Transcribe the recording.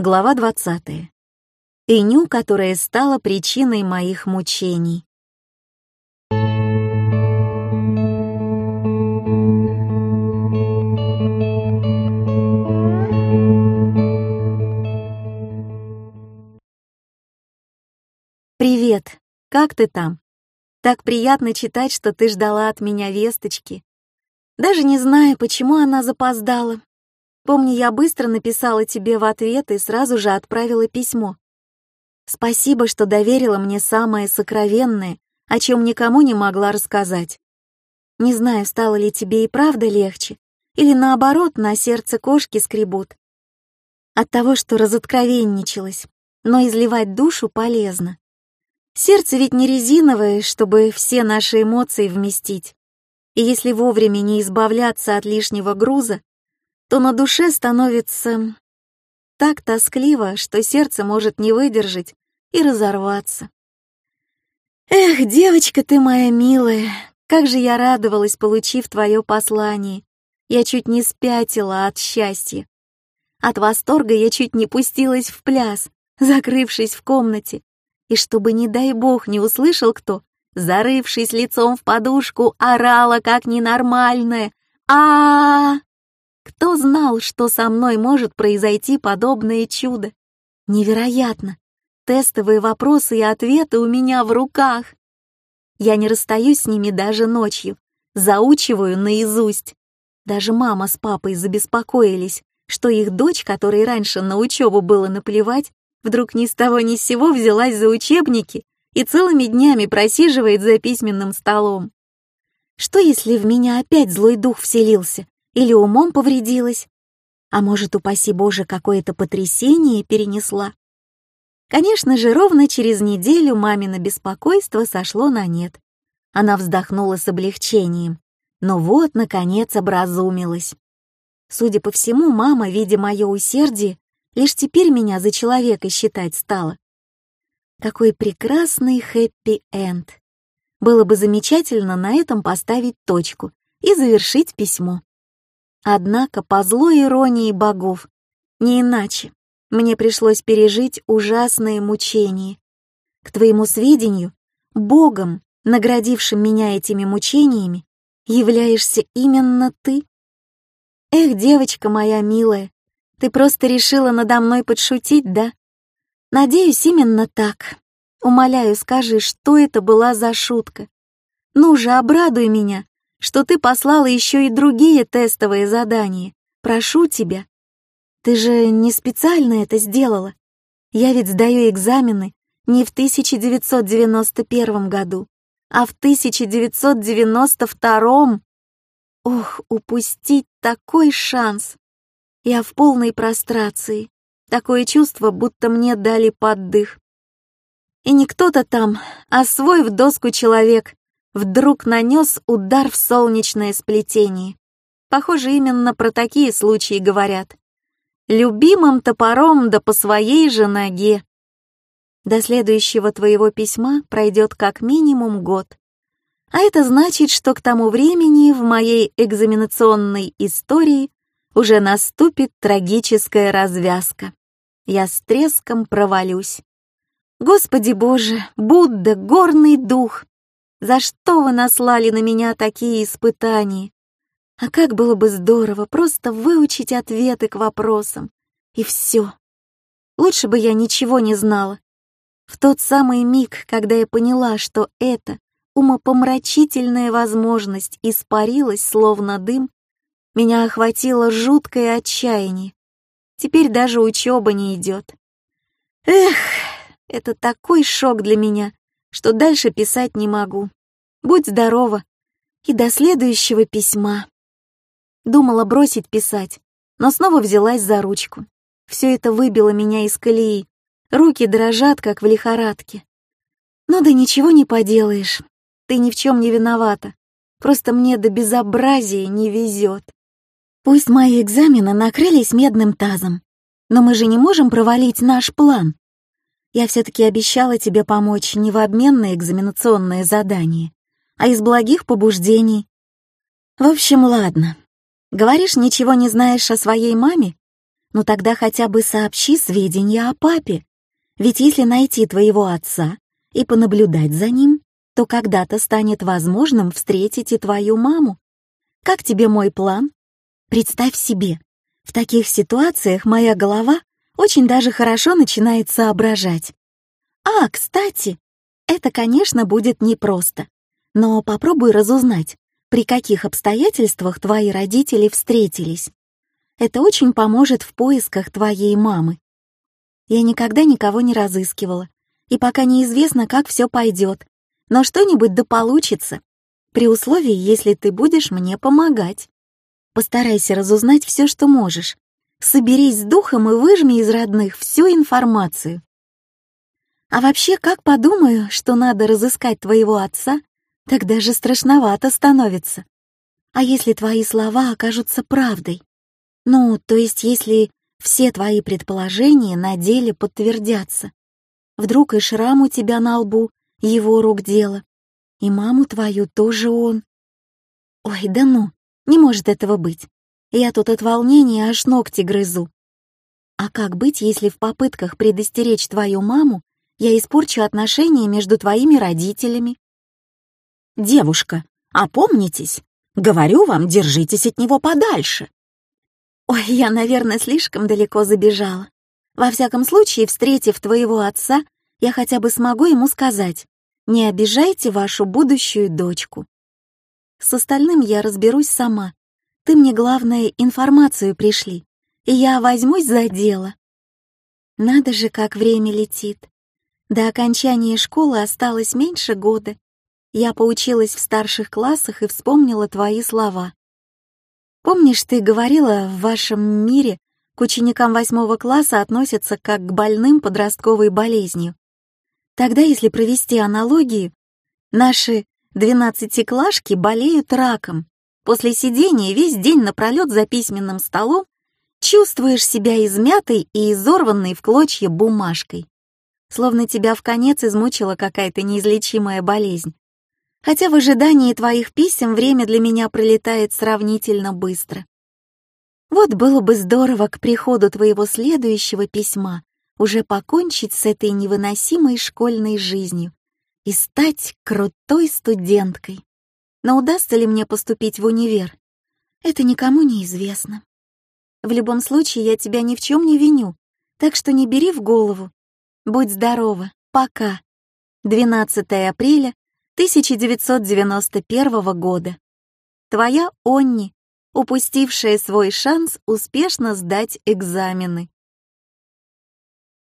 Глава 20. Иню, которая стала причиной моих мучений. «Привет! Как ты там? Так приятно читать, что ты ждала от меня весточки. Даже не знаю, почему она запоздала. Помню, я быстро написала тебе в ответ и сразу же отправила письмо. Спасибо, что доверила мне самое сокровенное, о чем никому не могла рассказать. Не знаю, стало ли тебе и правда легче, или наоборот, на сердце кошки скребут. От того, что разоткровенничалась, но изливать душу полезно. Сердце ведь не резиновое, чтобы все наши эмоции вместить. И если вовремя не избавляться от лишнего груза, то на душе становится так тоскливо, что сердце может не выдержать и разорваться. Эх, девочка ты моя милая, как же я радовалась, получив твое послание. Я чуть не спятила от счастья. От восторга я чуть не пустилась в пляс, закрывшись в комнате. И чтобы, не дай бог, не услышал кто, зарывшись лицом в подушку, орала как ненормальная. а, -а, -а кто знал, что со мной может произойти подобное чудо? Невероятно! Тестовые вопросы и ответы у меня в руках. Я не расстаюсь с ними даже ночью, заучиваю наизусть. Даже мама с папой забеспокоились, что их дочь, которой раньше на учебу было наплевать, вдруг ни с того ни с сего взялась за учебники и целыми днями просиживает за письменным столом. Что если в меня опять злой дух вселился, или умом повредилась, а может, упаси Боже, какое-то потрясение перенесла. Конечно же, ровно через неделю мамино беспокойство сошло на нет. Она вздохнула с облегчением. Но вот, наконец, образумилась. Судя по всему, мама, видя мое усердие, лишь теперь меня за человека считать стала. Какой прекрасный хэппи-энд. Было бы замечательно на этом поставить точку и завершить письмо. Однако, по злой иронии богов, не иначе, мне пришлось пережить ужасные мучения. К твоему сведению, Богом, наградившим меня этими мучениями, являешься именно ты. Эх, девочка моя милая, ты просто решила надо мной подшутить, да? Надеюсь, именно так. Умоляю, скажи, что это была за шутка. Ну же, обрадуй меня, что ты послала еще и другие тестовые задания. Прошу тебя. Ты же не специально это сделала. Я ведь сдаю экзамены не в 1991 году, а в 1992. Ох, упустить такой шанс. Я в полной прострации. Такое чувство, будто мне дали поддых. И не кто-то там, а свой в доску человек вдруг нанес удар в солнечное сплетение. Похоже, именно про такие случаи говорят. Любимым топором да по своей же ноге. До следующего твоего письма пройдет как минимум год. А это значит, что к тому времени в моей экзаменационной истории уже наступит трагическая развязка. Я с треском провалюсь. Господи Боже, Будда, горный дух, за что вы наслали на меня такие испытания? А как было бы здорово просто выучить ответы к вопросам. И все. Лучше бы я ничего не знала. В тот самый миг, когда я поняла, что эта умопомрачительная возможность испарилась, словно дым, меня охватило жуткое отчаяние. Теперь даже учеба не идет. Эх, это такой шок для меня, что дальше писать не могу. Будь здорова. И до следующего письма. Думала бросить писать, но снова взялась за ручку. Все это выбило меня из колеи. Руки дрожат, как в лихорадке. Ну да ничего не поделаешь. Ты ни в чем не виновата. Просто мне до безобразия не везет. Пусть мои экзамены накрылись медным тазом, но мы же не можем провалить наш план. Я все-таки обещала тебе помочь не в обмен на экзаменационное задание, а из благих побуждений. В общем, ладно. Говоришь, ничего не знаешь о своей маме? Ну тогда хотя бы сообщи сведения о папе. Ведь если найти твоего отца и понаблюдать за ним, то когда-то станет возможным встретить и твою маму. Как тебе мой план? Представь себе, в таких ситуациях моя голова очень даже хорошо начинает соображать. А, кстати, это, конечно, будет непросто, но попробуй разузнать, при каких обстоятельствах твои родители встретились. Это очень поможет в поисках твоей мамы. Я никогда никого не разыскивала, и пока неизвестно, как все пойдет, но что-нибудь да получится, при условии, если ты будешь мне помогать. Постарайся разузнать все, что можешь. Соберись с духом и выжми из родных всю информацию. А вообще, как подумаю, что надо разыскать твоего отца, тогда же страшновато становится. А если твои слова окажутся правдой? Ну, то есть если все твои предположения на деле подтвердятся. Вдруг и шрам у тебя на лбу его рук дело. И маму твою тоже он. Ой, да ну, не может этого быть. Я тут от волнения аж ногти грызу. А как быть, если в попытках предостеречь твою маму я испорчу отношения между твоими родителями? Девушка, опомнитесь. Говорю вам, держитесь от него подальше. Ой, я, наверное, слишком далеко забежала. Во всяком случае, встретив твоего отца, я хотя бы смогу ему сказать, не обижайте вашу будущую дочку. С остальным я разберусь сама. Ты мне, главное, информацию пришли, и я возьмусь за дело. Надо же, как время летит. До окончания школы осталось меньше года. Я поучилась в старших классах и вспомнила твои слова. Помнишь, ты говорила, в вашем мире к ученикам восьмого класса относятся как к больным подростковой болезнью? Тогда, если провести аналогию, наши двенадцатиклашки болеют раком. После сидения весь день напролет за письменным столом чувствуешь себя измятой и изорванной в клочья бумажкой. Словно тебя в конец измучила какая-то неизлечимая болезнь. Хотя в ожидании твоих писем время для меня пролетает сравнительно быстро. Вот было бы здорово к приходу твоего следующего письма уже покончить с этой невыносимой школьной жизнью и стать крутой студенткой. Но удастся ли мне поступить в универ? Это никому не известно. В любом случае, я тебя ни в чем не виню, так что не бери в голову. Будь здорова. Пока. 12 апреля 1991 года. Твоя Онни, упустившая свой шанс успешно сдать экзамены.